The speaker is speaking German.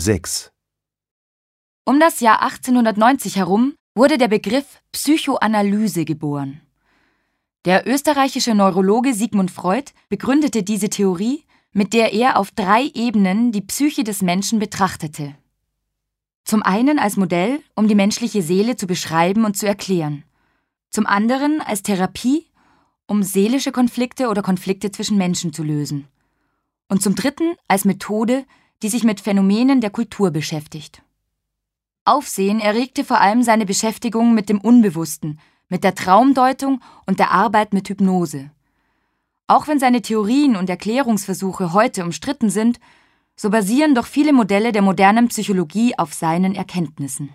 6. Um das Jahr 1890 herum wurde der Begriff Psychoanalyse geboren. Der österreichische Neurologe Sigmund Freud begründete diese Theorie, mit der er auf drei Ebenen die Psyche des Menschen betrachtete. Zum einen als Modell, um die menschliche Seele zu beschreiben und zu erklären. Zum anderen als Therapie, um seelische Konflikte oder Konflikte zwischen Menschen zu lösen. Und zum dritten als Methode, die sich mit Phänomenen der Kultur beschäftigt. Aufsehen erregte vor allem seine Beschäftigung mit dem Unbewussten, mit der Traumdeutung und der Arbeit mit Hypnose. Auch wenn seine Theorien und Erklärungsversuche heute umstritten sind, so basieren doch viele Modelle der modernen Psychologie auf seinen Erkenntnissen.